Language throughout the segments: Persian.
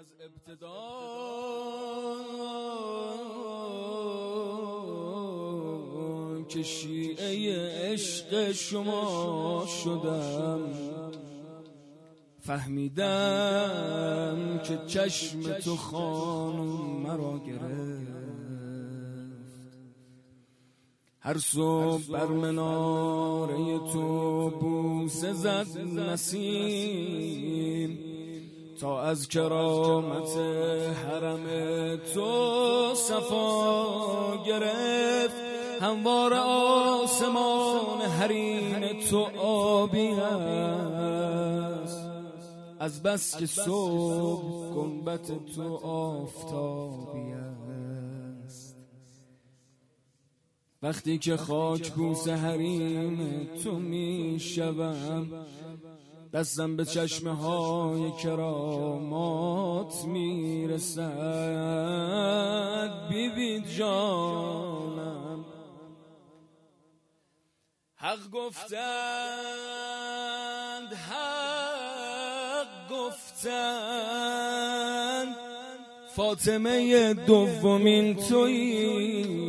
از ابتدا. که شیعه عشق شما شدم. فهمیدم که چشم تو خانم مرا گرفت. هر صبح بر مناره تو بوسه زد نسیم تا از کرامت حرم تو صفا گرفت. هموار آسمان حرین تو آبی است. از بس که صبح گنبت تو آفتابی است. وقتی که خاک بوس حریم تو می شوم دستم به چشمه های کرامات می‌رسد. بیبی جانم. حق گفتند حق گفتند. فاطمه دومین تویی.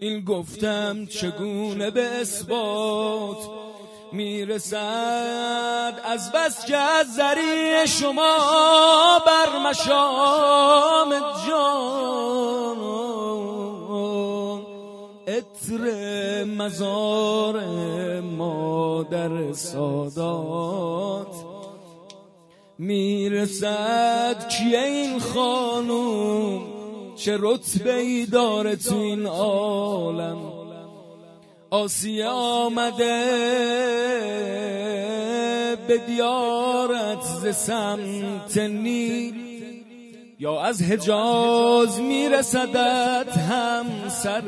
این گفتم چگونه به اثبات می‌رسد از بس که از ذریع شما بر مشام جان. اتر مزار مادر سادات می‌رسد. کیه این خانوم چه رتبه ای داره تو این عالم؟ آسیه آمده به دیارت ز سمت نیل. یا از حجاز میرسدت هم سر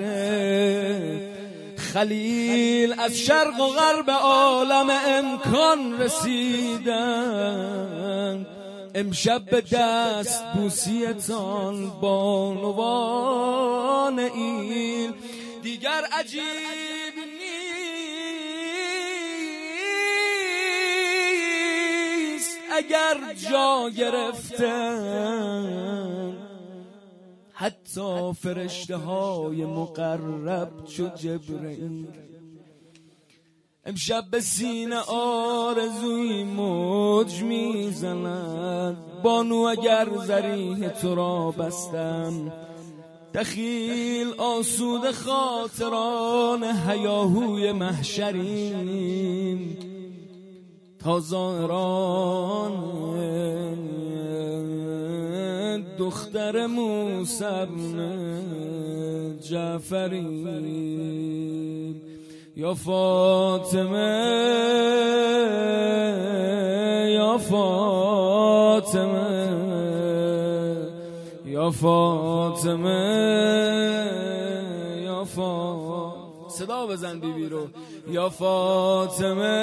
خلیل. از شرق و غرب عالم امکان رسیدن. امشب به دست بوسیتان بانوان ایل. دیگر عجیب اگر جا گرفتن حتی فرشته های مقرب چو جبرئیل. امشب به سینه آرزوی موج می‌زند بانو اگر زریح تو را بستم دخیل آسود خاطران هیاهوی محشرین. تا زائران دختر موسی جعفری یا فاطمه یا فاطمه یا فاطمه یا فاطمه. صدا بزن بیبی رو. یا فاطمه.